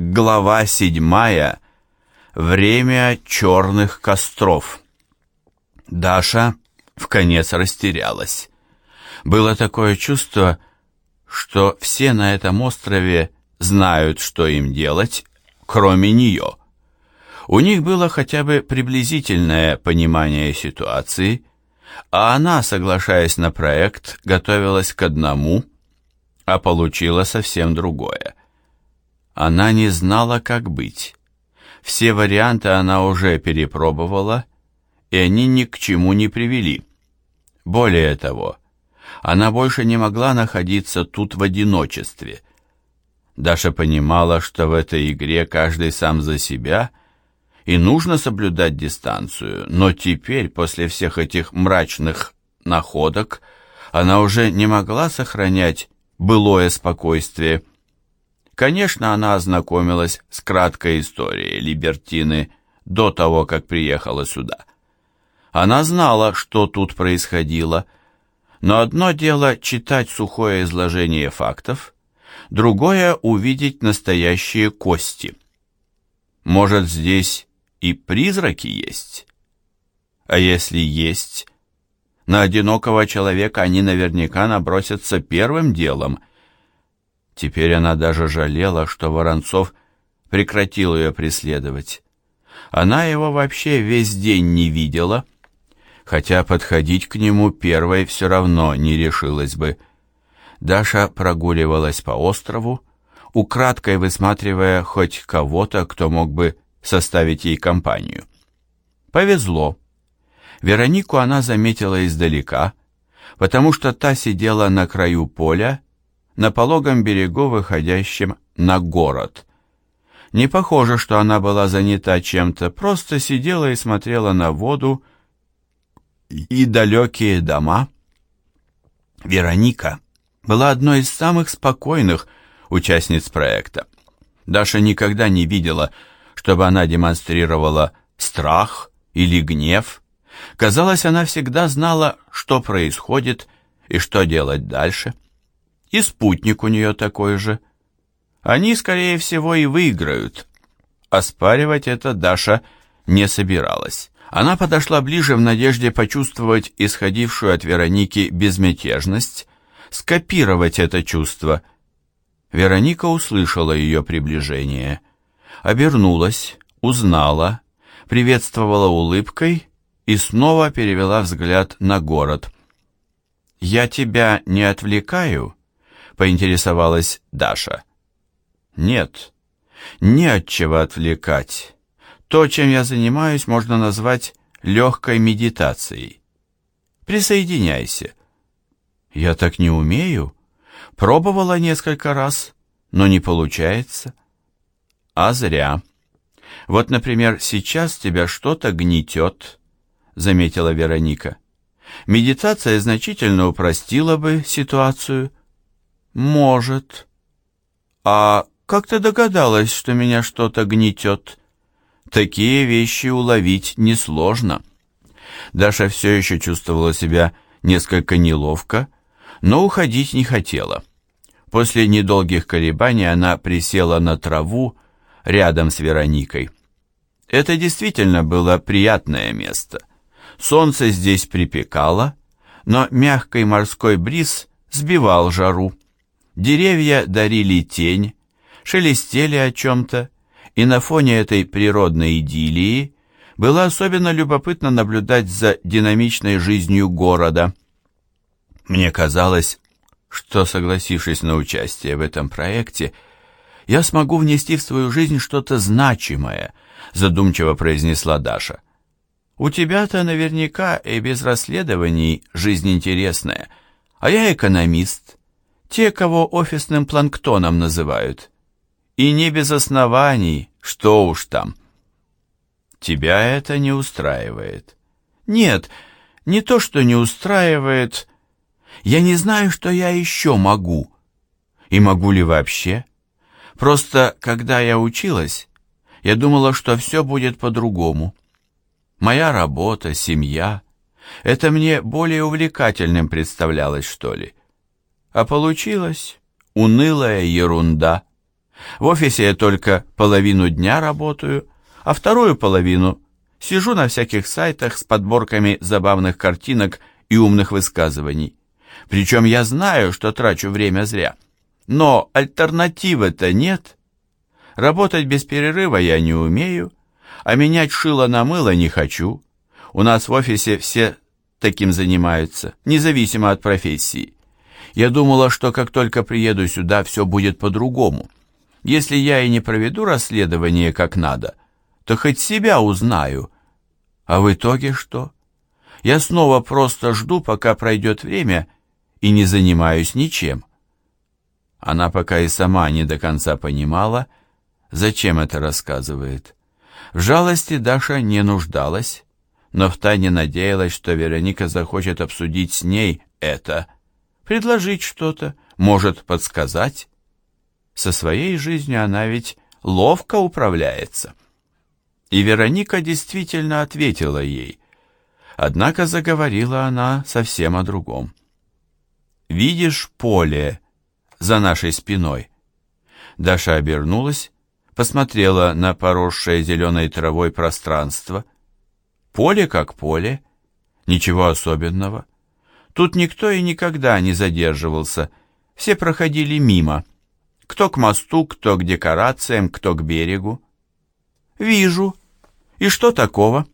Глава седьмая. Время черных костров. Даша в конец растерялась. Было такое чувство, что все на этом острове знают, что им делать, кроме нее. У них было хотя бы приблизительное понимание ситуации, а она, соглашаясь на проект, готовилась к одному, а получила совсем другое. Она не знала, как быть. Все варианты она уже перепробовала, и они ни к чему не привели. Более того, она больше не могла находиться тут в одиночестве. Даша понимала, что в этой игре каждый сам за себя, и нужно соблюдать дистанцию, но теперь, после всех этих мрачных находок, она уже не могла сохранять былое спокойствие. Конечно, она ознакомилась с краткой историей Либертины до того, как приехала сюда. Она знала, что тут происходило, но одно дело читать сухое изложение фактов, другое — увидеть настоящие кости. Может, здесь и призраки есть? А если есть, на одинокого человека они наверняка набросятся первым делом — Теперь она даже жалела, что Воронцов прекратил ее преследовать. Она его вообще весь день не видела, хотя подходить к нему первой все равно не решилась бы. Даша прогуливалась по острову, украдкой высматривая хоть кого-то, кто мог бы составить ей компанию. Повезло. Веронику она заметила издалека, потому что та сидела на краю поля на пологом берегу, выходящем на город. Не похоже, что она была занята чем-то, просто сидела и смотрела на воду и далекие дома. Вероника была одной из самых спокойных участниц проекта. Даша никогда не видела, чтобы она демонстрировала страх или гнев. Казалось, она всегда знала, что происходит и что делать дальше. И спутник у нее такой же. Они, скорее всего, и выиграют. Оспаривать это Даша не собиралась. Она подошла ближе в надежде почувствовать исходившую от Вероники безмятежность, скопировать это чувство. Вероника услышала ее приближение, обернулась, узнала, приветствовала улыбкой и снова перевела взгляд на город. «Я тебя не отвлекаю?» Поинтересовалась Даша. Нет, не от чего отвлекать. То, чем я занимаюсь, можно назвать легкой медитацией. Присоединяйся. Я так не умею. Пробовала несколько раз, но не получается. А зря. Вот, например, сейчас тебя что-то гнетет, заметила Вероника. Медитация значительно упростила бы ситуацию. «Может». «А как ты догадалась, что меня что-то гнетет?» «Такие вещи уловить несложно». Даша все еще чувствовала себя несколько неловко, но уходить не хотела. После недолгих колебаний она присела на траву рядом с Вероникой. Это действительно было приятное место. Солнце здесь припекало, но мягкий морской бриз сбивал жару. Деревья дарили тень, шелестели о чем-то, и на фоне этой природной идиллии было особенно любопытно наблюдать за динамичной жизнью города. Мне казалось, что, согласившись на участие в этом проекте, я смогу внести в свою жизнь что-то значимое, задумчиво произнесла Даша. У тебя-то наверняка и без расследований жизнь интересная, а я экономист, те, кого офисным планктоном называют. И не без оснований, что уж там. Тебя это не устраивает. Нет, не то, что не устраивает. Я не знаю, что я еще могу. И могу ли вообще? Просто, когда я училась, я думала, что все будет по-другому. Моя работа, семья — это мне более увлекательным представлялось, что ли. А получилось унылая ерунда. В офисе я только половину дня работаю, а вторую половину сижу на всяких сайтах с подборками забавных картинок и умных высказываний. Причем я знаю, что трачу время зря. Но альтернативы-то нет. Работать без перерыва я не умею, а менять шило на мыло не хочу. У нас в офисе все таким занимаются, независимо от профессии. Я думала, что как только приеду сюда, все будет по-другому. Если я и не проведу расследование как надо, то хоть себя узнаю. А в итоге что? Я снова просто жду, пока пройдет время, и не занимаюсь ничем. Она пока и сама не до конца понимала, зачем это рассказывает. В жалости Даша не нуждалась, но втайне надеялась, что Вероника захочет обсудить с ней это, предложить что-то, может подсказать. Со своей жизнью она ведь ловко управляется. И Вероника действительно ответила ей. Однако заговорила она совсем о другом. «Видишь поле за нашей спиной?» Даша обернулась, посмотрела на поросшее зеленой травой пространство. Поле как поле, ничего особенного. Тут никто и никогда не задерживался, все проходили мимо. Кто к мосту, кто к декорациям, кто к берегу. «Вижу. И что такого?»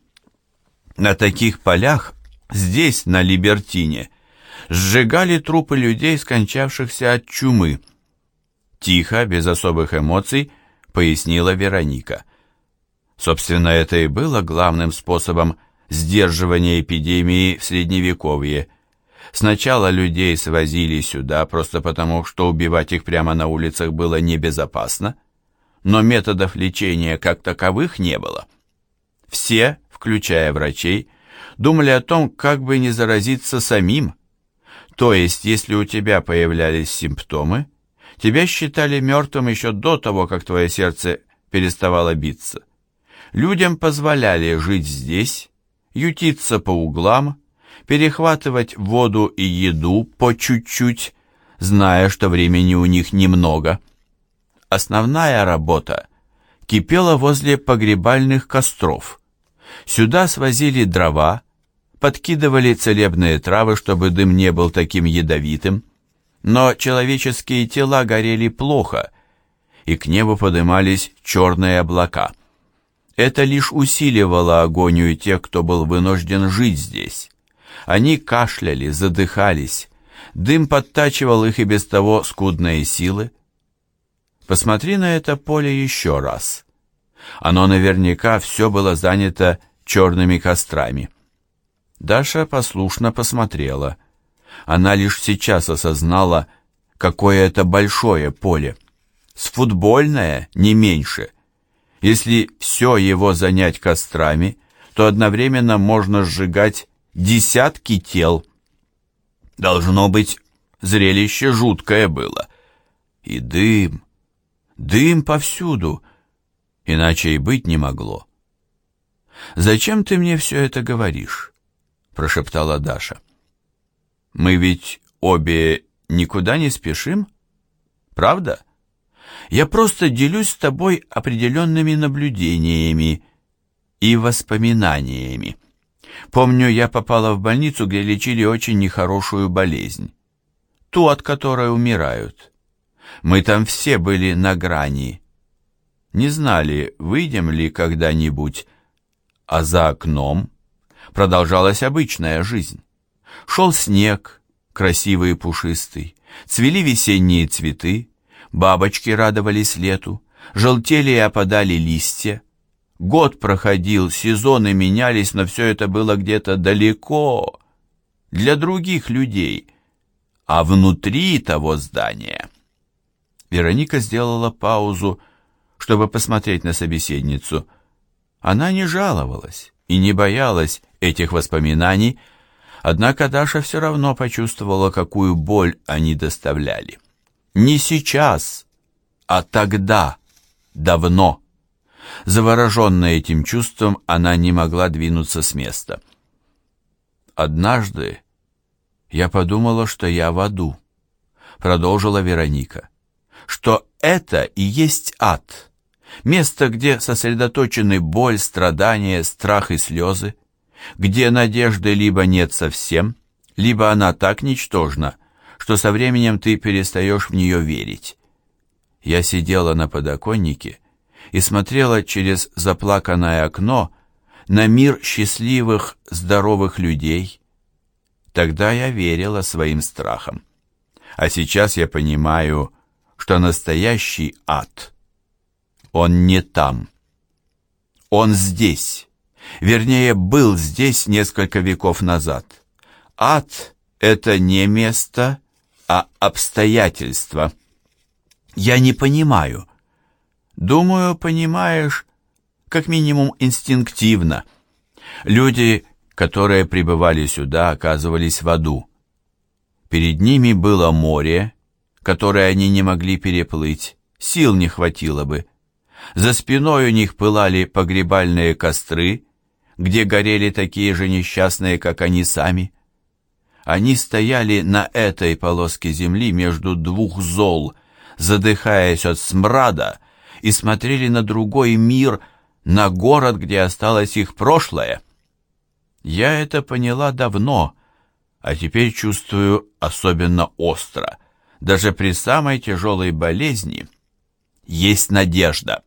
На таких полях, здесь, на Либертине, сжигали трупы людей, скончавшихся от чумы. Тихо, без особых эмоций, пояснила Вероника. Собственно, это и было главным способом сдерживания эпидемии в Средневековье. Сначала людей свозили сюда просто потому, что убивать их прямо на улицах было небезопасно, но методов лечения как таковых не было. Все включая врачей, думали о том, как бы не заразиться самим. То есть, если у тебя появлялись симптомы, тебя считали мертвым еще до того, как твое сердце переставало биться. Людям позволяли жить здесь, ютиться по углам, перехватывать воду и еду по чуть-чуть, зная, что времени у них немного. Основная работа кипела возле погребальных костров – Сюда свозили дрова, подкидывали целебные травы, чтобы дым не был таким ядовитым, но человеческие тела горели плохо, и к небу подымались черные облака. Это лишь усиливало агонию тех, кто был вынужден жить здесь. Они кашляли, задыхались, дым подтачивал их и без того скудные силы. Посмотри на это поле еще раз. Оно наверняка все было занято черными кострами. Даша послушно посмотрела. Она лишь сейчас осознала, какое это большое поле. С футбольное не меньше. Если все его занять кострами, то одновременно можно сжигать десятки тел. Должно быть, зрелище жуткое было. И дым, дым повсюду, иначе и быть не могло. «Зачем ты мне все это говоришь?» — прошептала Даша. «Мы ведь обе никуда не спешим, правда? Я просто делюсь с тобой определенными наблюдениями и воспоминаниями. Помню, я попала в больницу, где лечили очень нехорошую болезнь, ту, от которой умирают. Мы там все были на грани. Не знали, выйдем ли когда-нибудь, а за окном продолжалась обычная жизнь. Шел снег, красивый и пушистый, цвели весенние цветы, бабочки радовались лету, желтели и опадали листья. Год проходил, сезоны менялись, но все это было где-то далеко, для других людей, а внутри того здания. Вероника сделала паузу, чтобы посмотреть на собеседницу. Она не жаловалась и не боялась этих воспоминаний, однако Даша все равно почувствовала, какую боль они доставляли. Не сейчас, а тогда, давно. Завороженная этим чувством, она не могла двинуться с места. «Однажды я подумала, что я в аду», — продолжила Вероника, что это и есть ад, место, где сосредоточены боль, страдания, страх и слезы, где надежды либо нет совсем, либо она так ничтожна, что со временем ты перестаешь в нее верить. Я сидела на подоконнике и смотрела через заплаканное окно на мир счастливых, здоровых людей. Тогда я верила своим страхам. А сейчас я понимаю, что настоящий ад, он не там. Он здесь. Вернее, был здесь несколько веков назад. Ад — это не место, а обстоятельства. Я не понимаю. Думаю, понимаешь, как минимум инстинктивно. Люди, которые прибывали сюда, оказывались в аду. Перед ними было море, которое они не могли переплыть, сил не хватило бы. За спиной у них пылали погребальные костры, где горели такие же несчастные, как они сами. Они стояли на этой полоске земли между двух зол, задыхаясь от смрада, и смотрели на другой мир, на город, где осталось их прошлое. Я это поняла давно, а теперь чувствую особенно остро. Даже при самой тяжелой болезни есть надежда.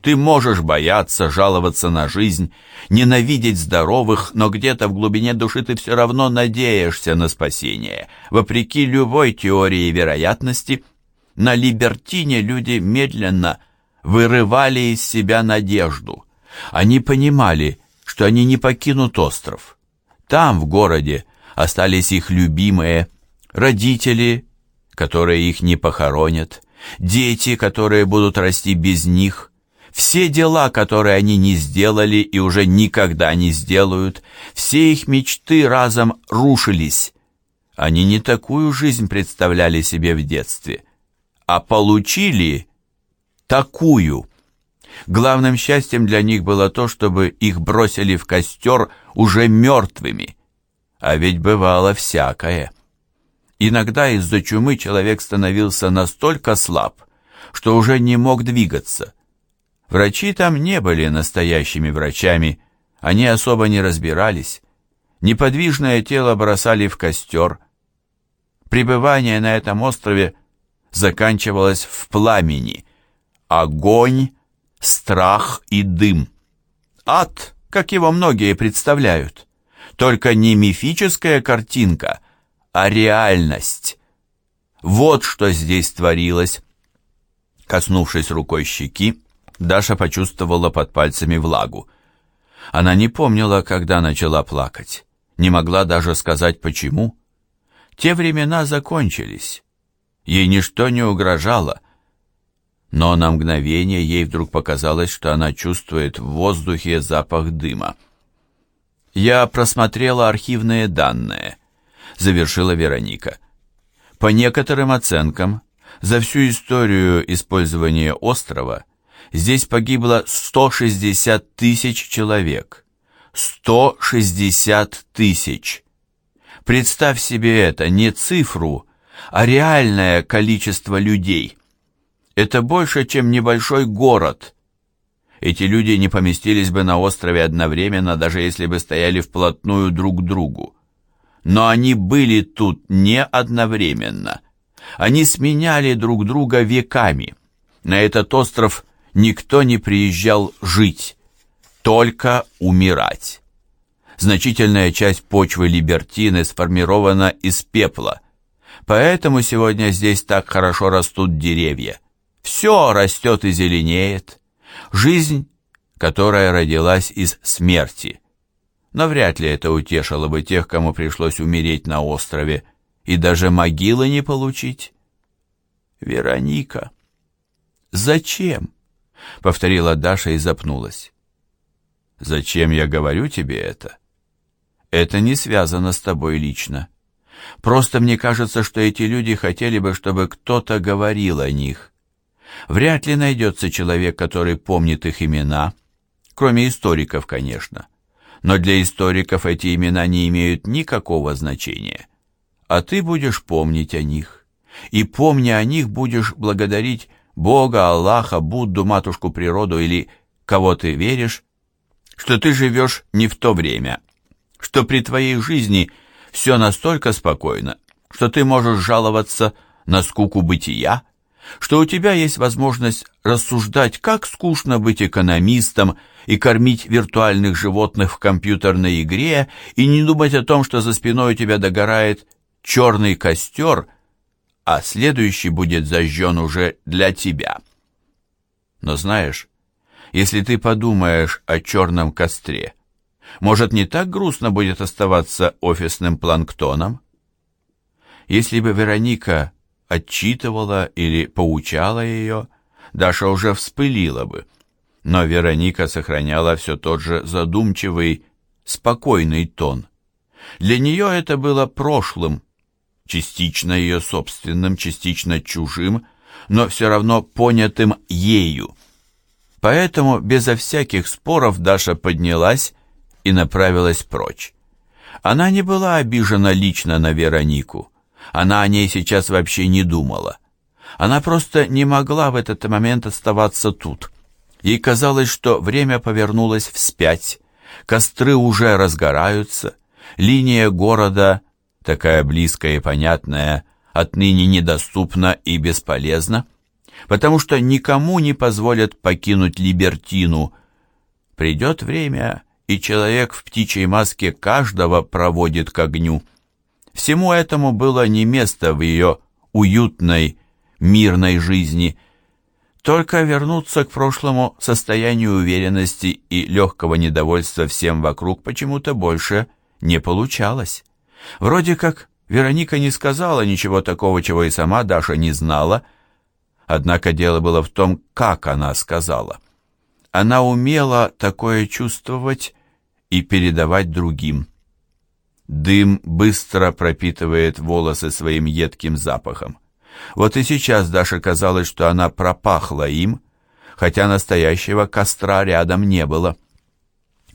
Ты можешь бояться, жаловаться на жизнь, ненавидеть здоровых, но где-то в глубине души ты все равно надеешься на спасение. Вопреки любой теории вероятности, на Либертине люди медленно вырывали из себя надежду. Они понимали, что они не покинут остров. Там, в городе, остались их любимые, родители, которые их не похоронят, дети, которые будут расти без них, все дела, которые они не сделали и уже никогда не сделают, все их мечты разом рушились. Они не такую жизнь представляли себе в детстве, а получили такую. Главным счастьем для них было то, чтобы их бросили в костер уже мертвыми. А ведь бывало всякое. Иногда из-за чумы человек становился настолько слаб, что уже не мог двигаться. Врачи там не были настоящими врачами, они особо не разбирались. Неподвижное тело бросали в костер. Пребывание на этом острове заканчивалось в пламени. Огонь, страх и дым. Ад, как его многие представляют. Только не мифическая картинка, а реальность. Вот что здесь творилось. Коснувшись рукой щеки, Даша почувствовала под пальцами влагу. Она не помнила, когда начала плакать. Не могла даже сказать, почему. Те времена закончились. Ей ничто не угрожало. Но на мгновение ей вдруг показалось, что она чувствует в воздухе запах дыма. «Я просмотрела архивные данные», — завершила Вероника. «По некоторым оценкам, за всю историю использования острова — Здесь погибло 160 тысяч человек. 160 тысяч. Представь себе это, не цифру, а реальное количество людей. Это больше, чем небольшой город. Эти люди не поместились бы на острове одновременно, даже если бы стояли вплотную друг к другу. Но они были тут не одновременно. Они сменяли друг друга веками. На этот остров никто не приезжал жить, только умирать. Значительная часть почвы Либертины сформирована из пепла, поэтому сегодня здесь так хорошо растут деревья. Все растет и зеленеет. Жизнь, которая родилась из смерти. Но вряд ли это утешило бы тех, кому пришлось умереть на острове, и даже могилы не получить. Вероника, зачем? — повторила Даша и запнулась. «Зачем я говорю тебе это?» «Это не связано с тобой лично. Просто мне кажется, что эти люди хотели бы, чтобы кто-то говорил о них. Вряд ли найдется человек, который помнит их имена, кроме историков, конечно. Но для историков эти имена не имеют никакого значения. А ты будешь помнить о них. И помни о них, будешь благодарить Бога, Аллаха, Будду, Матушку Природу или кого ты веришь, что ты живешь не в то время, что при твоей жизни все настолько спокойно, что ты можешь жаловаться на скуку бытия, что у тебя есть возможность рассуждать, как скучно быть экономистом и кормить виртуальных животных в компьютерной игре и не думать о том, что за спиной у тебя догорает черный костер, а следующий будет зажжен уже для тебя. Но знаешь, если ты подумаешь о черном костре, может, не так грустно будет оставаться офисным планктоном? Если бы Вероника отчитывала или поучала ее, Даша уже вспылила бы. Но Вероника сохраняла все тот же задумчивый, спокойный тон. Для нее это было прошлым, частично ее собственным, частично чужим, но все равно понятым ею. Поэтому безо всяких споров Даша поднялась и направилась прочь. Она не была обижена лично на Веронику. Она о ней сейчас вообще не думала. Она просто не могла в этот момент оставаться тут. Ей казалось, что время повернулось вспять. Костры уже разгораются. Линия города, такая близкая и понятная, отныне недоступна и бесполезна потому что никому не позволят покинуть Либертину. Придет время, и человек в птичьей маске каждого проводит к огню. Всему этому было не место в ее уютной, мирной жизни. Только вернуться к прошлому состоянию уверенности и легкого недовольства всем вокруг почему-то больше не получалось. Вроде как Вероника не сказала ничего такого, чего и сама Даша не знала, Однако дело было в том, как она сказала. Она умела такое чувствовать и передавать другим. Дым быстро пропитывает волосы своим едким запахом. Вот и сейчас Даше казалось, что она пропахла им, хотя настоящего костра рядом не было.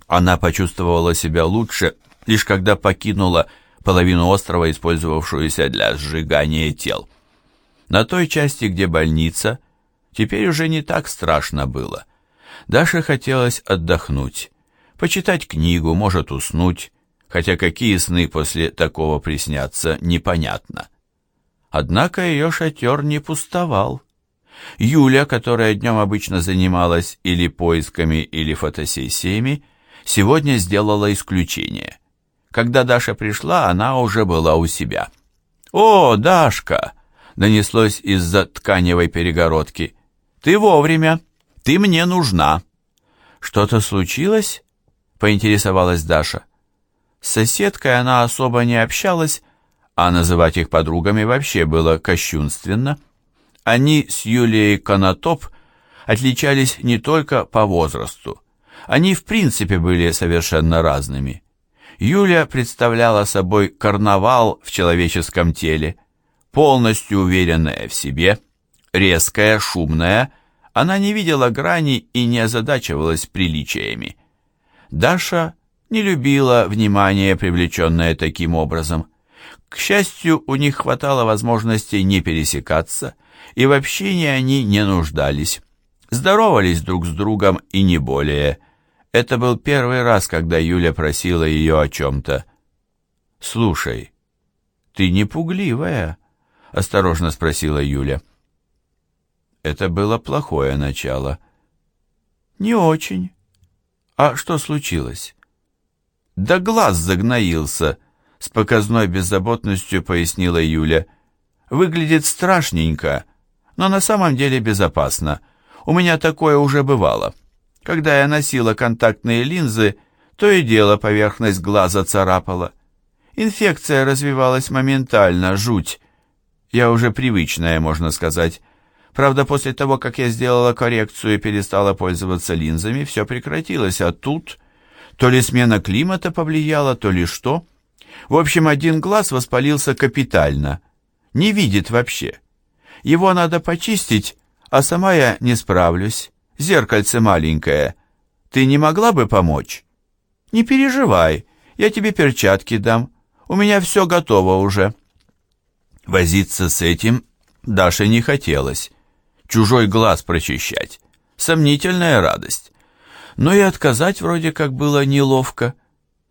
Она почувствовала себя лучше, лишь когда покинула половину острова, использовавшуюся для сжигания тел. На той части, где больница, теперь уже не так страшно было. Даше хотелось отдохнуть, почитать книгу, может уснуть, хотя какие сны после такого приснятся, непонятно. Однако ее шатер не пустовал. Юля, которая днем обычно занималась или поисками, или фотосессиями, сегодня сделала исключение. Когда Даша пришла, она уже была у себя. «О, Дашка!» донеслось из-за тканевой перегородки. «Ты вовремя! Ты мне нужна!» «Что-то случилось?» — поинтересовалась Даша. С соседкой она особо не общалась, а называть их подругами вообще было кощунственно. Они с Юлией Конотоп отличались не только по возрасту. Они в принципе были совершенно разными. Юля представляла собой карнавал в человеческом теле — полностью уверенная в себе, резкая, шумная, она не видела грани и не озадачивалась приличиями. Даша не любила внимания, привлеченное таким образом. К счастью, у них хватало возможностей не пересекаться, и в общении они не нуждались. Здоровались друг с другом и не более. Это был первый раз, когда Юля просила ее о чем-то. «Слушай, ты не пугливая», — осторожно спросила Юля. Это было плохое начало. «Не очень. А что случилось?» «Да глаз загноился», — с показной беззаботностью пояснила Юля. «Выглядит страшненько, но на самом деле безопасно. У меня такое уже бывало. Когда я носила контактные линзы, то и дело поверхность глаза царапала. Инфекция развивалась моментально, жуть. Я уже привычная, можно сказать. Правда, после того, как я сделала коррекцию и перестала пользоваться линзами, все прекратилось, а тут... То ли смена климата повлияла, то ли что. В общем, один глаз воспалился капитально. Не видит вообще. Его надо почистить, а сама я не справлюсь. Зеркальце маленькое. Ты не могла бы помочь? Не переживай, я тебе перчатки дам. У меня все готово уже. Возиться с этим Даше не хотелось. Чужой глаз прочищать. Сомнительная радость. Но и отказать вроде как было неловко.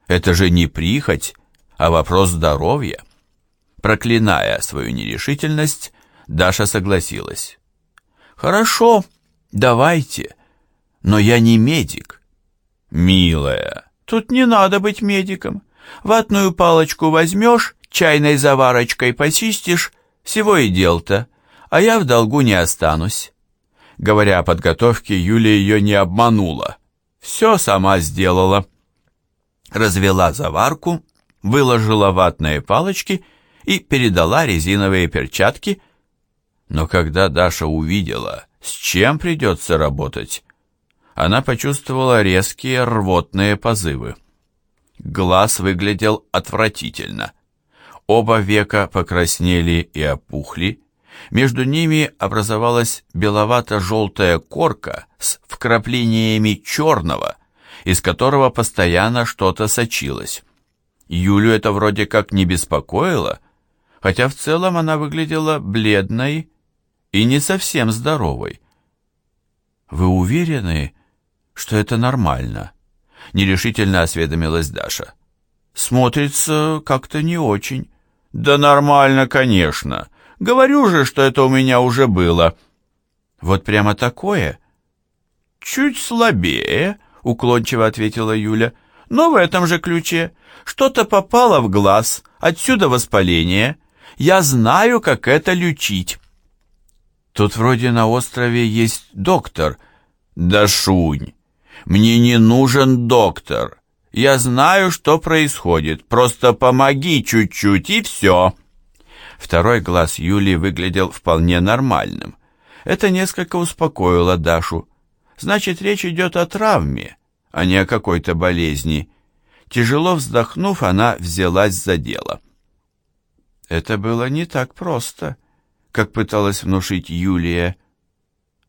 Это же не прихоть, а вопрос здоровья. Проклиная свою нерешительность, Даша согласилась. «Хорошо, давайте, но я не медик». «Милая, тут не надо быть медиком. Ватную палочку возьмешь, чайной заварочкой почистишь, всего и дел-то, а я в долгу не останусь». Говоря о подготовке, Юля ее не обманула. Все сама сделала. Развела заварку, выложила ватные палочки и передала резиновые перчатки. Но когда Даша увидела, с чем придется работать, она почувствовала резкие рвотные позывы. Глаз выглядел отвратительно. Оба века покраснели и опухли, между ними образовалась беловато-желтая корка с вкраплениями черного, из которого постоянно что-то сочилось. Юлю это вроде как не беспокоило, хотя в целом она выглядела бледной и не совсем здоровой. «Вы уверены, что это нормально?» — нерешительно осведомилась Даша. «Смотрится как-то не очень». «Да нормально, конечно. Говорю же, что это у меня уже было». «Вот прямо такое?» «Чуть слабее», — уклончиво ответила Юля. «Но в этом же ключе. Что-то попало в глаз, отсюда воспаление. Я знаю, как это лечить». «Тут вроде на острове есть доктор». «Да шунь! Мне не нужен доктор. Я знаю, что происходит. Просто помоги чуть-чуть, и все». Второй глаз Юли выглядел вполне нормальным. Это несколько успокоило Дашу. Значит, речь идет о травме, а не о какой-то болезни. Тяжело вздохнув, она взялась за дело. Это было не так просто, как пыталась внушить Юлия.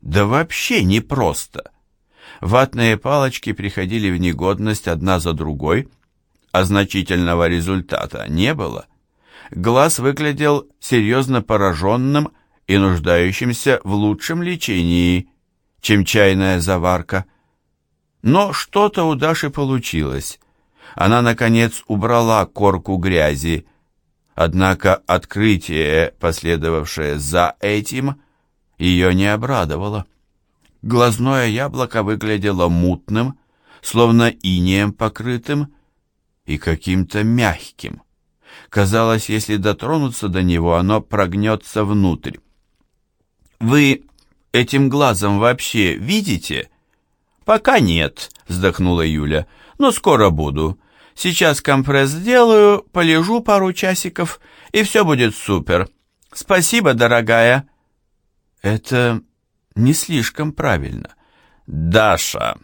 Да вообще не просто. Ватные палочки приходили в негодность одна за другой, а значительного результата не было. Глаз выглядел серьезно пораженным и нуждающимся в лучшем лечении, чем чайная заварка. Но что-то у Даши получилось. Она, наконец, убрала корку грязи, однако открытие, последовавшее за этим, ее не обрадовало. Глазное яблоко выглядело мутным, словно инеем покрытым и каким-то мягким. Казалось, если дотронуться до него, оно прогнется внутрь. «Вы этим глазом вообще видите?» «Пока нет», — вздохнула Юля, — «но скоро буду. Сейчас компресс сделаю, полежу пару часиков, и все будет супер. Спасибо, дорогая». «Это не слишком правильно». «Даша,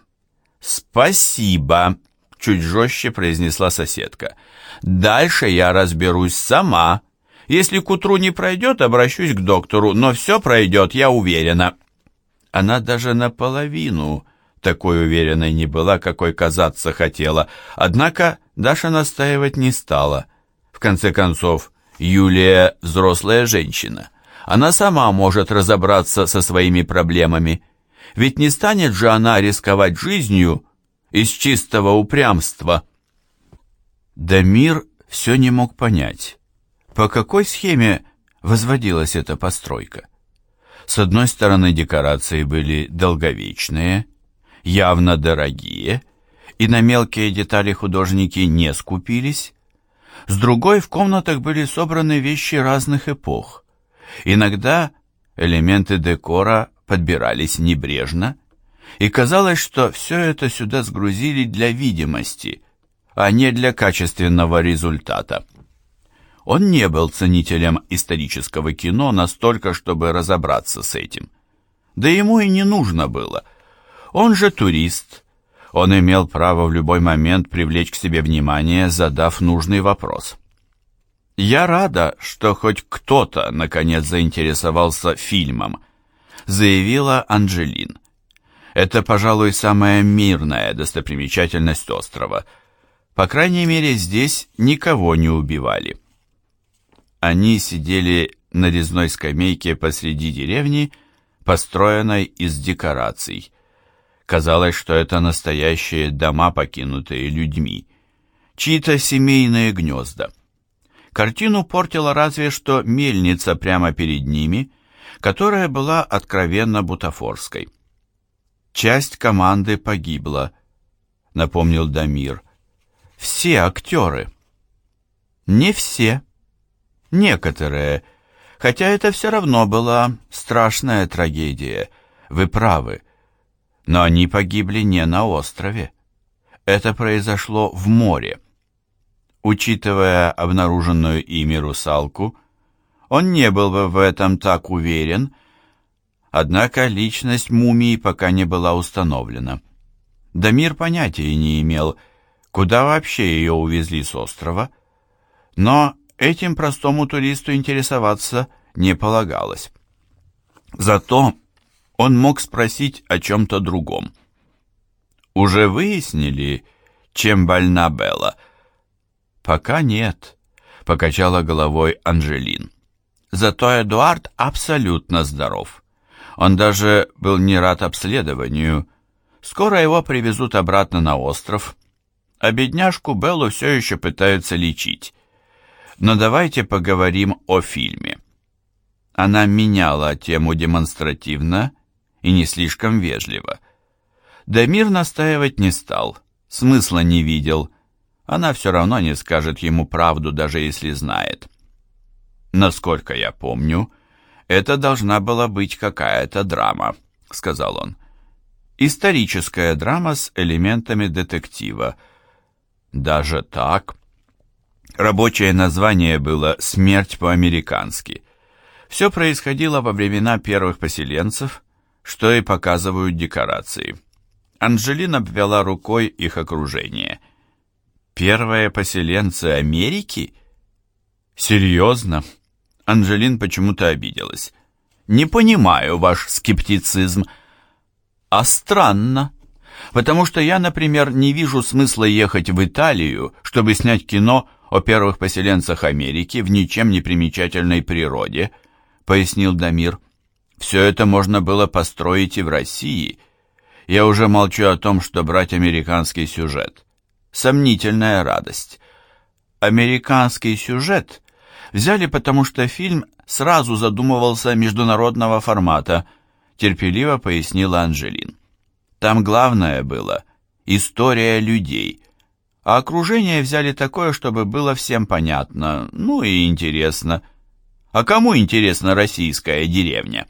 спасибо», — чуть жестче произнесла соседка. Дальше я разберусь сама. Если к утру не пройдет, обращусь к доктору, но все пройдет, я уверена». Она даже наполовину такой уверенной не была, какой казаться хотела. Однако Даша настаивать не стала. В конце концов, Юлия взрослая женщина. Она сама может разобраться со своими проблемами. Ведь не станет же она рисковать жизнью из чистого упрямства. Дамир все не мог понять, по какой схеме возводилась эта постройка. С одной стороны, декорации были долговечные, явно дорогие, и на мелкие детали художники не скупились. С другой, в комнатах были собраны вещи разных эпох. Иногда элементы декора подбирались небрежно, и казалось, что все это сюда сгрузили для видимости – а не для качественного результата. Он не был ценителем исторического кино настолько, чтобы разобраться с этим. Да ему и не нужно было. Он же турист. Он имел право в любой момент привлечь к себе внимание, задав нужный вопрос. «Я рада, что хоть кто-то, наконец, заинтересовался фильмом», заявила Анджелин. «Это, пожалуй, самая мирная достопримечательность острова – по крайней мере, здесь никого не убивали. Они сидели на резной скамейке посреди деревни, построенной из декораций. Казалось, что это настоящие дома, покинутые людьми, чьи-то семейные гнезда. Картину портила разве что мельница прямо перед ними, которая была откровенно бутафорской. Часть команды погибла, напомнил Дамир. Все актеры. Не все. Некоторые. Хотя это все равно была страшная трагедия. Вы правы. Но они погибли не на острове. Это произошло в море. Учитывая обнаруженную ими русалку, он не был бы в этом так уверен, однако личность мумии пока не была установлена. Дамир понятия не имел, куда вообще ее увезли с острова, но этим простому туристу интересоваться не полагалось. Зато он мог спросить о чем-то другом. «Уже выяснили, чем больна Белла?» «Пока нет», — покачала головой Анжелин. «Зато Эдуард абсолютно здоров. Он даже был не рад обследованию. Скоро его привезут обратно на остров, а бедняжку Беллу все еще пытаются лечить. Но давайте поговорим о фильме». Она меняла тему демонстративно и не слишком вежливо. Дамир настаивать не стал, смысла не видел — она все равно не скажет ему правду, даже если знает. «Насколько я помню, это должна была быть какая-то драма», — сказал он. «Историческая драма с элементами детектива». «Даже так?» Рабочее название было «Смерть по-американски». Все происходило во времена первых поселенцев, что и показывают декорации. Анжелина обвела рукой их окружение — Первые поселенцы Америки? Серьезно? Анжелин почему-то обиделась. Не понимаю ваш скептицизм. А странно. Потому что я, например, не вижу смысла ехать в Италию, чтобы снять кино о первых поселенцах Америки в ничем не примечательной природе, пояснил Дамир. Все это можно было построить и в России. Я уже молчу о том, что брать американский сюжет сомнительная радость. Американский сюжет взяли потому, что фильм сразу задумывался международного формата, терпеливо пояснила Анжелин. Там главное было история людей, а окружение взяли такое, чтобы было всем понятно, ну и интересно. А кому интересна российская деревня?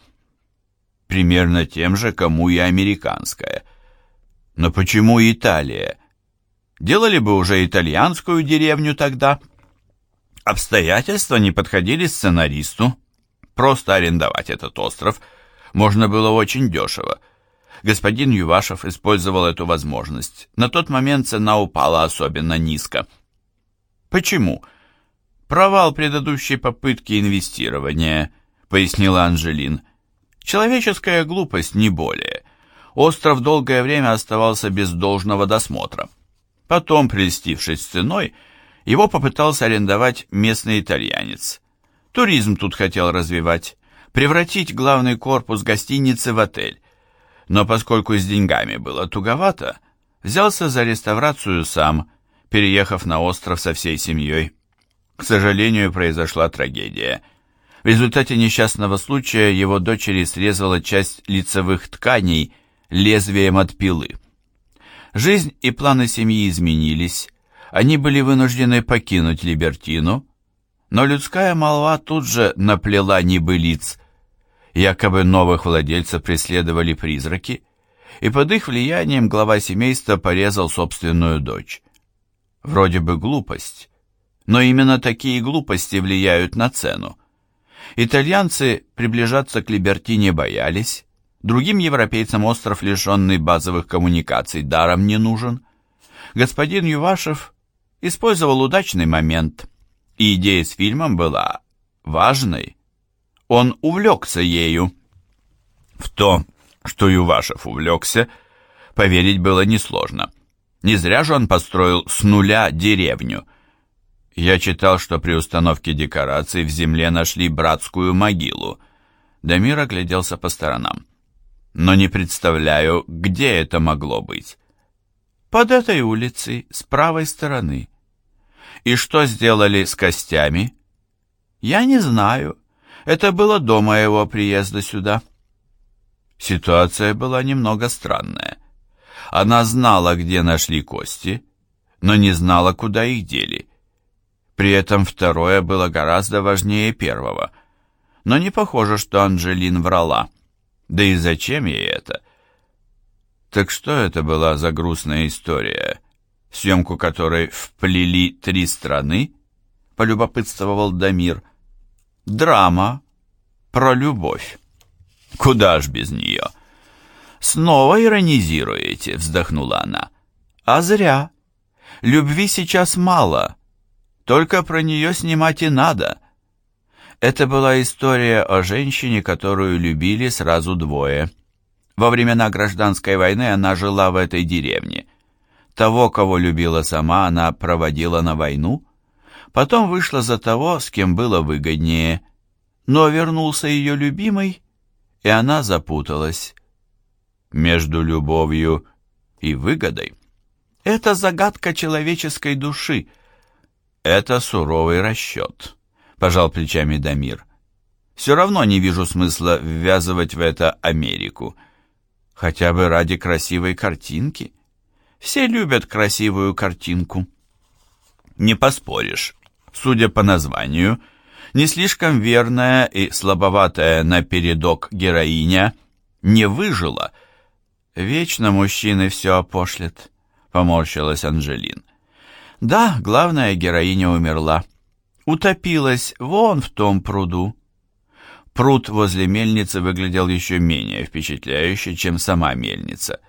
Примерно тем же, кому и американская. Но почему Италия? Делали бы уже итальянскую деревню тогда. Обстоятельства не подходили сценаристу. Просто арендовать этот остров можно было очень дешево. Господин Ювашев использовал эту возможность. На тот момент цена упала особенно низко. Почему? Провал предыдущей попытки инвестирования, пояснила Анжелин. Человеческая глупость, не более. Остров долгое время оставался без должного досмотра. Потом, прельстившись ценой, его попытался арендовать местный итальянец. Туризм тут хотел развивать, превратить главный корпус гостиницы в отель. Но поскольку с деньгами было туговато, взялся за реставрацию сам, переехав на остров со всей семьей. К сожалению, произошла трагедия. В результате несчастного случая его дочери срезала часть лицевых тканей лезвием от пилы. Жизнь и планы семьи изменились, они были вынуждены покинуть Либертину, но людская молва тут же наплела небылиц. Якобы новых владельцев преследовали призраки, и под их влиянием глава семейства порезал собственную дочь. Вроде бы глупость, но именно такие глупости влияют на цену. Итальянцы приближаться к Либертине боялись, Другим европейцам остров, лишенный базовых коммуникаций, даром не нужен. Господин Ювашев использовал удачный момент, и идея с фильмом была важной. Он увлекся ею. В то, что Ювашев увлекся, поверить было несложно. Не зря же он построил с нуля деревню. Я читал, что при установке декораций в земле нашли братскую могилу. Дамир огляделся по сторонам. Но не представляю, где это могло быть. Под этой улицей, с правой стороны. И что сделали с костями? Я не знаю. Это было до моего приезда сюда. Ситуация была немного странная. Она знала, где нашли кости, но не знала, куда их дели. При этом второе было гораздо важнее первого. Но не похоже, что Анжелин врала. Да и зачем ей это? Так что это была за грустная история, съемку которой вплели три страны? Полюбопытствовал Дамир. Драма про любовь. Куда ж без нее? Снова иронизируете, вздохнула она. А зря. Любви сейчас мало. Только про нее снимать и надо. Это была история о женщине, которую любили сразу двое. Во времена гражданской войны она жила в этой деревне. Того, кого любила сама, она проводила на войну. Потом вышла за того, с кем было выгоднее. Но вернулся ее любимый, и она запуталась. Между любовью и выгодой. Это загадка человеческой души — «Это суровый расчет», — пожал плечами Дамир. «Все равно не вижу смысла ввязывать в это Америку. Хотя бы ради красивой картинки. Все любят красивую картинку». «Не поспоришь. Судя по названию, не слишком верная и слабоватая на передок героиня не выжила. Вечно мужчины все опошлят», — поморщилась Анжелин. Да, главная героиня умерла. Утопилась вон в том пруду. Пруд возле мельницы выглядел еще менее впечатляюще, чем сама мельница.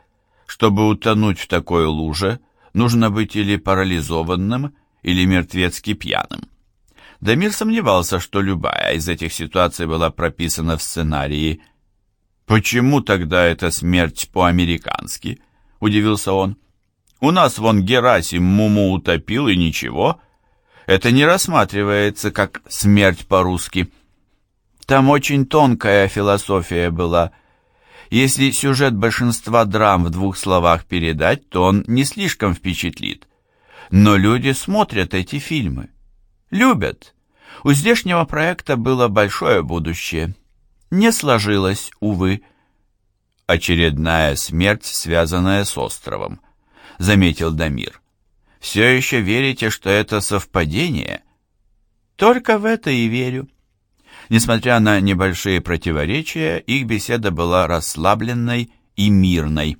Чтобы утонуть в такой луже, нужно быть или парализованным, или мертвецки пьяным. Дамир сомневался, что любая из этих ситуаций была прописана в сценарии. «Почему тогда это смерть по-американски?» – удивился он. У нас вон Герасим Муму утопил и ничего. Это не рассматривается как смерть по-русски. Там очень тонкая философия была. Если сюжет большинства драм в двух словах передать, то он не слишком впечатлит. Но люди смотрят эти фильмы. Любят. У здешнего проекта было большое будущее. Не сложилось, увы. Очередная смерть, связанная с островом. — заметил Дамир. «Все еще верите, что это совпадение?» «Только в это и верю». Несмотря на небольшие противоречия, их беседа была расслабленной и мирной.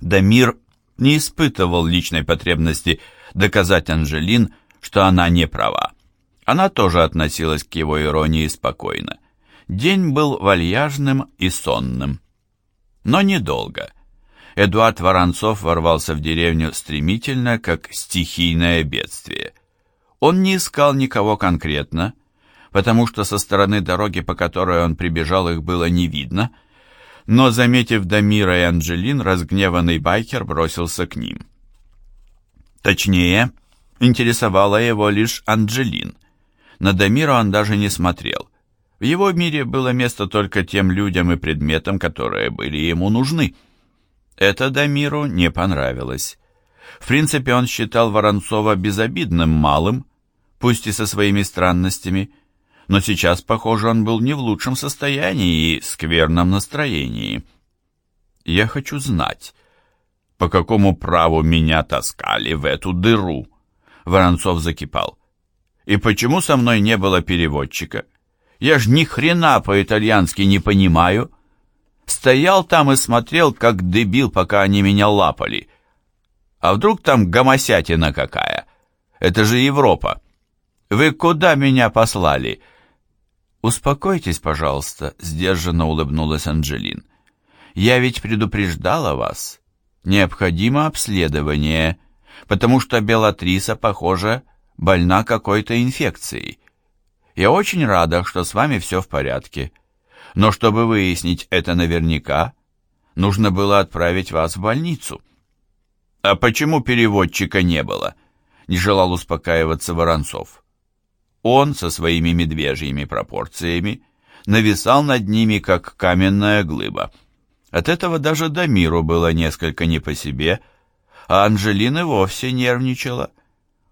Дамир не испытывал личной потребности доказать Анжелин, что она не права. Она тоже относилась к его иронии спокойно. День был вальяжным и сонным. Но недолго — Эдуард Воронцов ворвался в деревню стремительно, как стихийное бедствие. Он не искал никого конкретно, потому что со стороны дороги, по которой он прибежал, их было не видно, но, заметив Дамира и Анджелин, разгневанный байкер бросился к ним. Точнее, интересовала его лишь Анджелин. На Дамира он даже не смотрел. В его мире было место только тем людям и предметам, которые были ему нужны — это Дамиру не понравилось. В принципе, он считал Воронцова безобидным малым, пусть и со своими странностями, но сейчас, похоже, он был не в лучшем состоянии и скверном настроении. «Я хочу знать, по какому праву меня таскали в эту дыру?» Воронцов закипал. «И почему со мной не было переводчика? Я ж ни хрена по-итальянски не понимаю». Стоял там и смотрел, как дебил, пока они меня лапали. А вдруг там гомосятина какая? Это же Европа. Вы куда меня послали?» «Успокойтесь, пожалуйста», — сдержанно улыбнулась Анджелин. «Я ведь предупреждала вас. Необходимо обследование, потому что Белатриса, похоже, больна какой-то инфекцией. Я очень рада, что с вами все в порядке. Но чтобы выяснить это наверняка, нужно было отправить вас в больницу. А почему переводчика не было? не желал успокаиваться Воронцов. Он со своими медвежьими пропорциями нависал над ними, как каменная глыба. От этого даже Дамиру было несколько не по себе, а Анжелина вовсе нервничала.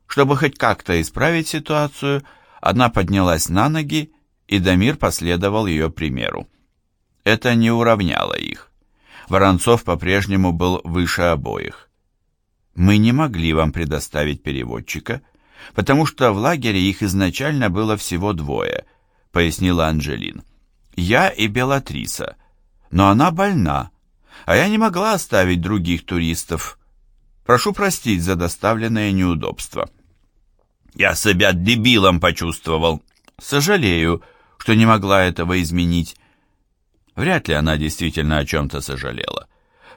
Чтобы хоть как-то исправить ситуацию, она поднялась на ноги, и Дамир последовал ее примеру. Это не уравняло их. Воронцов по-прежнему был выше обоих. Мы не могли вам предоставить переводчика, потому что в лагере их изначально было всего двое, пояснила Анжелин. Я и Белатриса, но она больна, а я не могла оставить других туристов. Прошу простить за доставленное неудобство. Я себя дебилом почувствовал. Сожалею, что не могла этого изменить. Вряд ли она действительно о чем-то сожалела.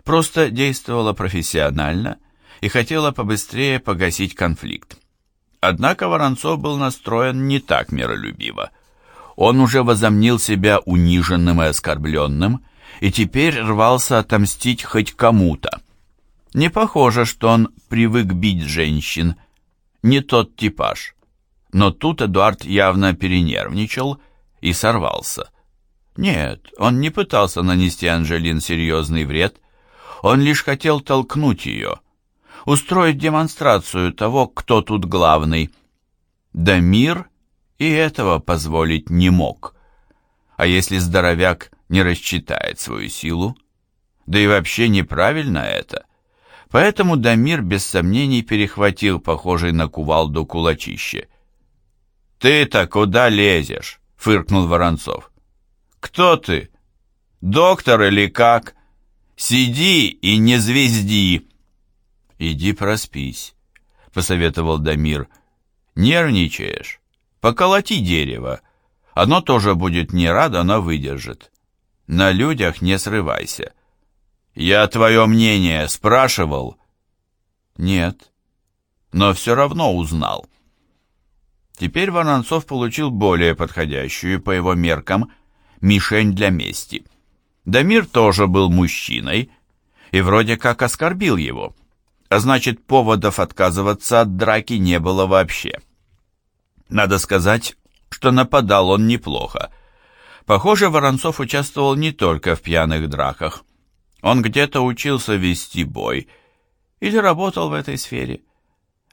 Просто действовала профессионально и хотела побыстрее погасить конфликт. Однако Воронцов был настроен не так миролюбиво. Он уже возомнил себя униженным и оскорбленным, и теперь рвался отомстить хоть кому-то. Не похоже, что он привык бить женщин, не тот типаж. Но тут Эдуард явно перенервничал и сорвался. Нет, он не пытался нанести Анжелин серьезный вред, он лишь хотел толкнуть ее, устроить демонстрацию того, кто тут главный. Да мир и этого позволить не мог. А если здоровяк не рассчитает свою силу? Да и вообще неправильно это. Поэтому Дамир без сомнений перехватил похожий на кувалду кулачище. «Ты-то куда лезешь?» — фыркнул Воронцов. «Кто ты? Доктор или как? Сиди и не звезди!» «Иди проспись», — посоветовал Дамир. «Нервничаешь? Поколоти дерево. Оно тоже будет не радо, но выдержит. На людях не срывайся». «Я твое мнение спрашивал?» «Нет, но все равно узнал». Теперь Воронцов получил более подходящую, по его меркам, мишень для мести. Дамир тоже был мужчиной и вроде как оскорбил его, а значит, поводов отказываться от драки не было вообще. Надо сказать, что нападал он неплохо. Похоже, Воронцов участвовал не только в пьяных драках. Он где-то учился вести бой или работал в этой сфере.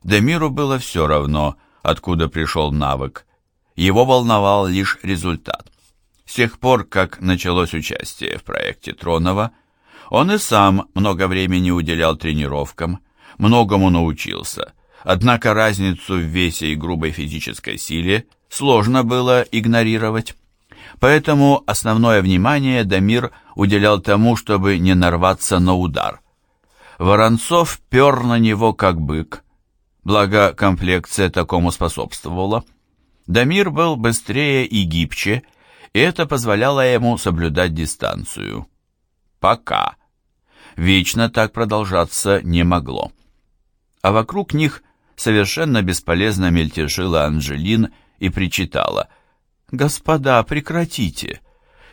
Демиру было все равно, откуда пришел навык. Его волновал лишь результат. С тех пор, как началось участие в проекте Тронова, он и сам много времени уделял тренировкам, многому научился. Однако разницу в весе и грубой физической силе сложно было игнорировать. Поэтому основное внимание Дамир уделял тому, чтобы не нарваться на удар. Воронцов пер на него как бык, благо комплекция такому способствовала. Дамир был быстрее и гибче, и это позволяло ему соблюдать дистанцию. Пока. Вечно так продолжаться не могло. А вокруг них совершенно бесполезно мельтешила Анжелин и причитала – «Господа, прекратите!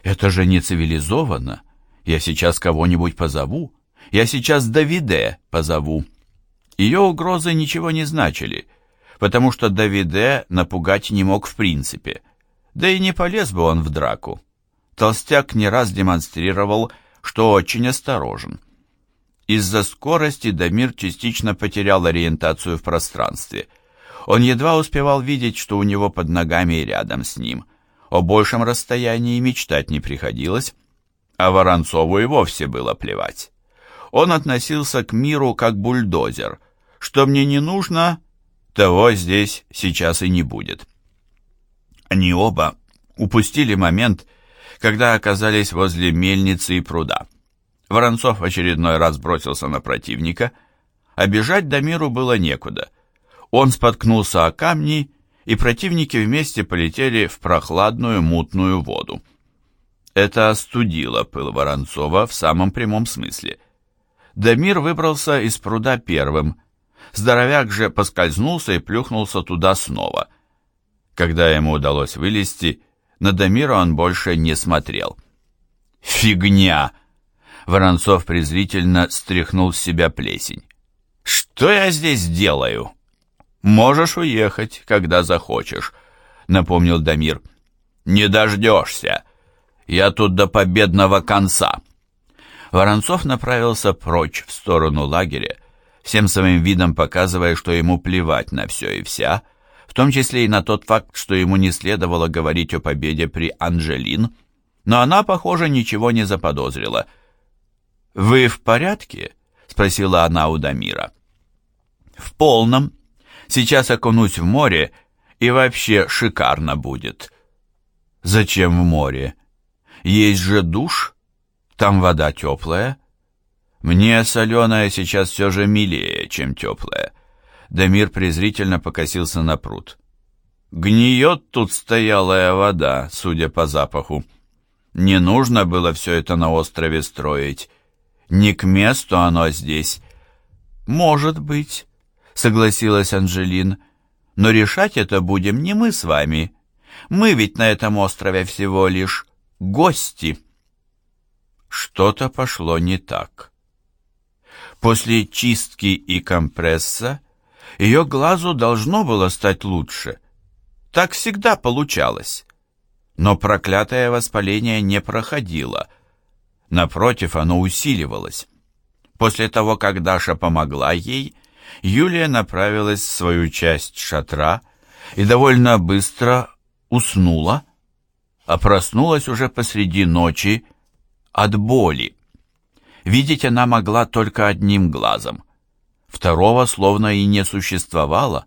Это же не цивилизованно! Я сейчас кого-нибудь позову! Я сейчас Давиде позову!» Ее угрозы ничего не значили, потому что Давиде напугать не мог в принципе, да и не полез бы он в драку. Толстяк не раз демонстрировал, что очень осторожен. Из-за скорости Дамир частично потерял ориентацию в пространстве – он едва успевал видеть, что у него под ногами и рядом с ним. О большем расстоянии мечтать не приходилось, а Воронцову и вовсе было плевать. Он относился к миру как бульдозер. Что мне не нужно, того здесь сейчас и не будет. Они оба упустили момент, когда оказались возле мельницы и пруда. Воронцов очередной раз бросился на противника, а бежать до было некуда. Он споткнулся о камни, и противники вместе полетели в прохладную мутную воду. Это остудило пыл Воронцова в самом прямом смысле. Дамир выбрался из пруда первым. Здоровяк же поскользнулся и плюхнулся туда снова. Когда ему удалось вылезти, на Дамира он больше не смотрел. «Фигня!» Воронцов презрительно стряхнул с себя плесень. «Что я здесь делаю?» «Можешь уехать, когда захочешь», — напомнил Дамир. «Не дождешься. Я тут до победного конца». Воронцов направился прочь в сторону лагеря, всем своим видом показывая, что ему плевать на все и вся, в том числе и на тот факт, что ему не следовало говорить о победе при Анжелин, но она, похоже, ничего не заподозрила. «Вы в порядке?» — спросила она у Дамира. «В полном. Сейчас окунусь в море, и вообще шикарно будет». «Зачем в море? Есть же душ?» Там вода теплая. Мне соленая сейчас все же милее, чем теплая. Дамир презрительно покосился на пруд. Гниет тут стоялая вода, судя по запаху. Не нужно было все это на острове строить. Не к месту оно здесь. Может быть, согласилась Анжелин, но решать это будем не мы с вами. Мы ведь на этом острове всего лишь гости. Что-то пошло не так. После чистки и компресса ее глазу должно было стать лучше. Так всегда получалось. Но проклятое воспаление не проходило. Напротив, оно усиливалось. После того, как Даша помогла ей, Юлия направилась в свою часть шатра и довольно быстро уснула, а проснулась уже посреди ночи, от боли. Видеть она могла только одним глазом. Второго словно и не существовало.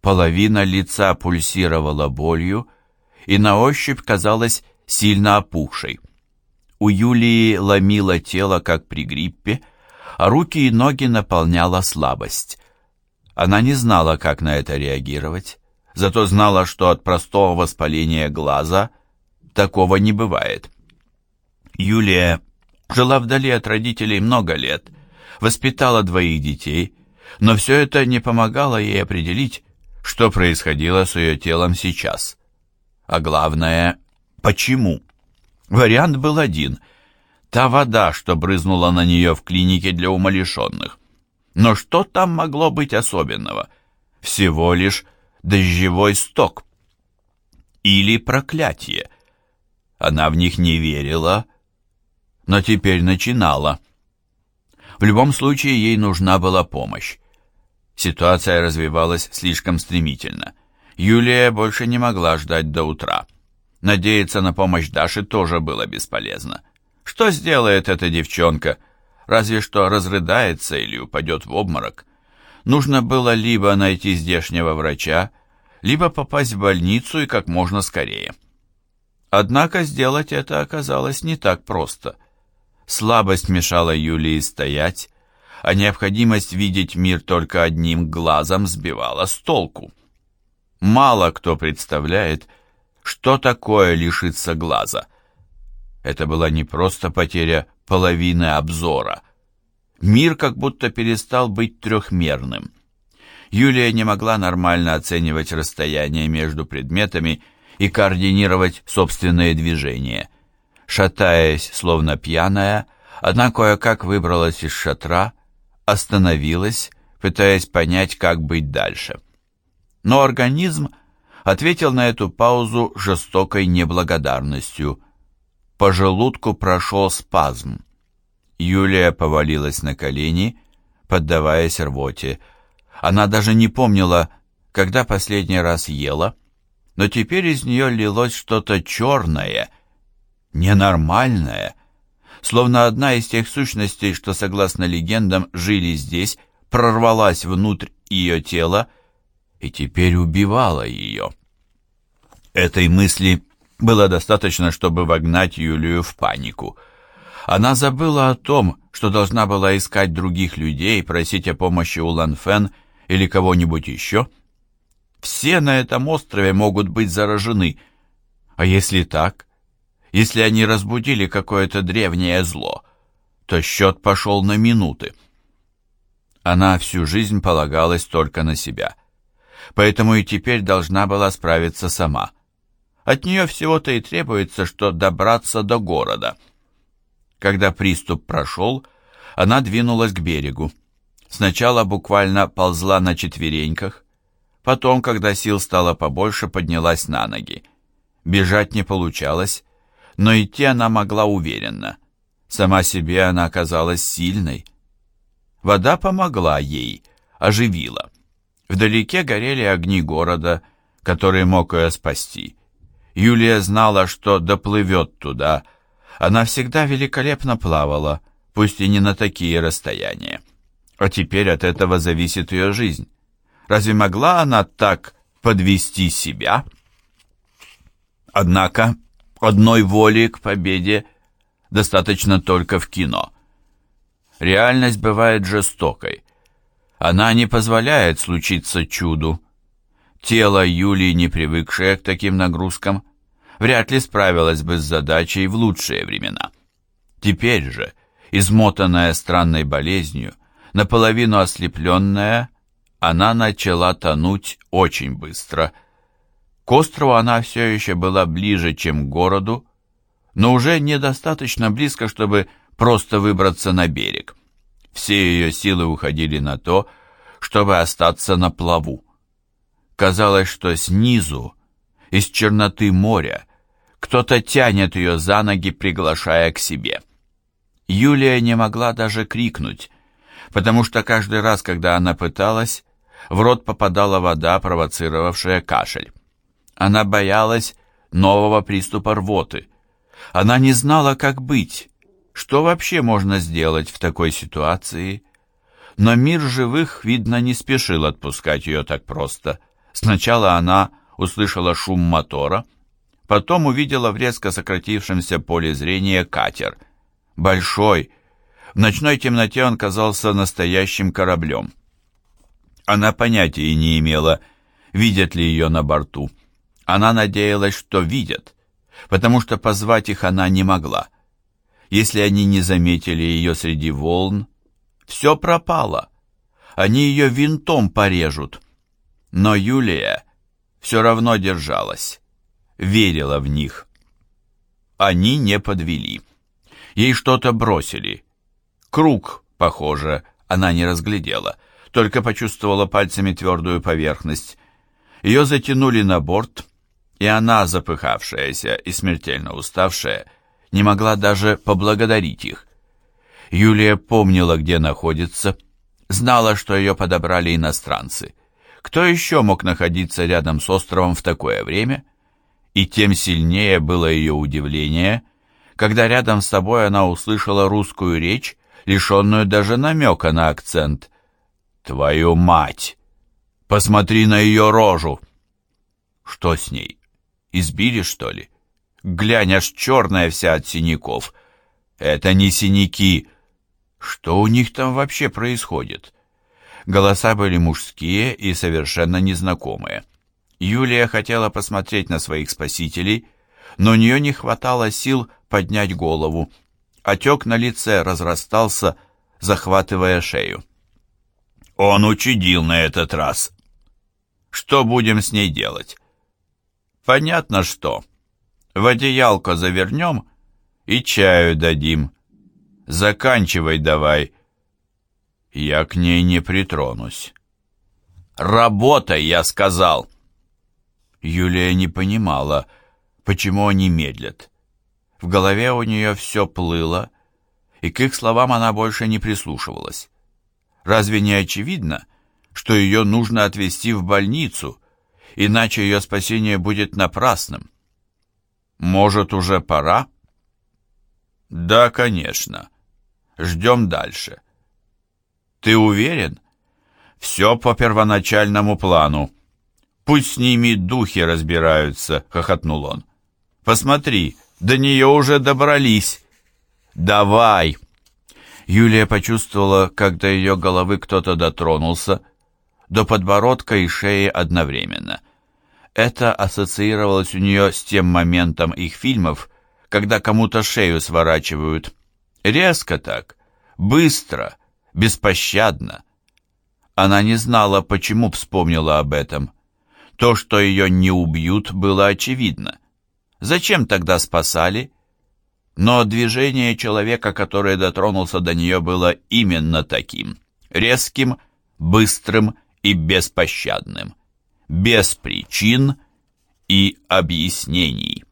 Половина лица пульсировала болью и на ощупь казалась сильно опухшей. У Юлии ломило тело, как при гриппе, а руки и ноги наполняла слабость. Она не знала, как на это реагировать, зато знала, что от простого воспаления глаза такого не бывает. Юлия жила вдали от родителей много лет, воспитала двоих детей, но все это не помогало ей определить, что происходило с ее телом сейчас. А главное, почему? Вариант был один. Та вода, что брызнула на нее в клинике для умалишенных. Но что там могло быть особенного? Всего лишь дождевой сток. Или проклятие. Она в них не верила, но теперь начинала. В любом случае ей нужна была помощь. Ситуация развивалась слишком стремительно. Юлия больше не могла ждать до утра. Надеяться на помощь Даши тоже было бесполезно. Что сделает эта девчонка? Разве что разрыдается или упадет в обморок. Нужно было либо найти здешнего врача, либо попасть в больницу и как можно скорее. Однако сделать это оказалось не так просто – Слабость мешала Юлии стоять, а необходимость видеть мир только одним глазом сбивала с толку. Мало кто представляет, что такое лишиться глаза. Это была не просто потеря половины обзора. Мир как будто перестал быть трехмерным. Юлия не могла нормально оценивать расстояние между предметами и координировать собственные движения – Шатаясь, словно пьяная, она кое-как выбралась из шатра, остановилась, пытаясь понять, как быть дальше. Но организм ответил на эту паузу жестокой неблагодарностью. По желудку прошел спазм. Юлия повалилась на колени, поддаваясь рвоте. Она даже не помнила, когда последний раз ела, но теперь из нее лилось что-то черное, ненормальное, словно одна из тех сущностей, что, согласно легендам, жили здесь, прорвалась внутрь ее тела и теперь убивала ее. Этой мысли было достаточно, чтобы вогнать Юлию в панику. Она забыла о том, что должна была искать других людей, просить о помощи у Ланфен или кого-нибудь еще. Все на этом острове могут быть заражены. А если так, если они разбудили какое-то древнее зло, то счет пошел на минуты. Она всю жизнь полагалась только на себя. Поэтому и теперь должна была справиться сама. От нее всего-то и требуется, что добраться до города. Когда приступ прошел, она двинулась к берегу. Сначала буквально ползла на четвереньках, Потом, когда сил стало побольше, поднялась на ноги. Бежать не получалось, но идти она могла уверенно. Сама себе она оказалась сильной. Вода помогла ей, оживила. Вдалеке горели огни города, который мог ее спасти. Юлия знала, что доплывет туда. Она всегда великолепно плавала, пусть и не на такие расстояния. А теперь от этого зависит ее жизнь. Разве могла она так подвести себя? Однако одной воли к победе достаточно только в кино. Реальность бывает жестокой. Она не позволяет случиться чуду. Тело Юлии, не привыкшее к таким нагрузкам, вряд ли справилось бы с задачей в лучшие времена. Теперь же, измотанная странной болезнью, наполовину ослепленная, она начала тонуть очень быстро. К острову она все еще была ближе, чем к городу, но уже недостаточно близко, чтобы просто выбраться на берег. Все ее силы уходили на то, чтобы остаться на плаву. Казалось, что снизу, из черноты моря, кто-то тянет ее за ноги, приглашая к себе. Юлия не могла даже крикнуть, потому что каждый раз, когда она пыталась, в рот попадала вода, провоцировавшая кашель. Она боялась нового приступа рвоты. Она не знала, как быть, что вообще можно сделать в такой ситуации. Но мир живых, видно, не спешил отпускать ее так просто. Сначала она услышала шум мотора, потом увидела в резко сократившемся поле зрения катер. Большой. В ночной темноте он казался настоящим кораблем. Она понятия не имела, видят ли ее на борту. Она надеялась, что видят, потому что позвать их она не могла. Если они не заметили ее среди волн, все пропало. Они ее винтом порежут. Но Юлия все равно держалась, верила в них. Они не подвели. Ей что-то бросили. Круг, похоже, она не разглядела — только почувствовала пальцами твердую поверхность. Ее затянули на борт, и она, запыхавшаяся и смертельно уставшая, не могла даже поблагодарить их. Юлия помнила, где находится, знала, что ее подобрали иностранцы. Кто еще мог находиться рядом с островом в такое время? И тем сильнее было ее удивление, когда рядом с собой она услышала русскую речь, лишенную даже намека на акцент – «Твою мать! Посмотри на ее рожу!» «Что с ней? Избили, что ли? Глянь, аж черная вся от синяков. Это не синяки. Что у них там вообще происходит?» Голоса были мужские и совершенно незнакомые. Юлия хотела посмотреть на своих спасителей, но у нее не хватало сил поднять голову. Отек на лице разрастался, захватывая шею. Он учудил на этот раз. Что будем с ней делать? Понятно что. В одеялко завернем и чаю дадим. Заканчивай давай. Я к ней не притронусь. Работай, я сказал. Юлия не понимала, почему они медлят. В голове у нее все плыло, и к их словам она больше не прислушивалась. Разве не очевидно, что ее нужно отвезти в больницу, иначе ее спасение будет напрасным? Может, уже пора? Да, конечно. Ждем дальше. Ты уверен? Все по первоначальному плану. Пусть с ними духи разбираются, хохотнул он. Посмотри, до нее уже добрались. Давай! Юлия почувствовала, как до ее головы кто-то дотронулся, до подбородка и шеи одновременно. Это ассоциировалось у нее с тем моментом их фильмов, когда кому-то шею сворачивают. Резко так, быстро, беспощадно. Она не знала, почему вспомнила об этом. То, что ее не убьют, было очевидно. Зачем тогда спасали? но движение человека, который дотронулся до нее, было именно таким. Резким, быстрым и беспощадным. Без причин и объяснений.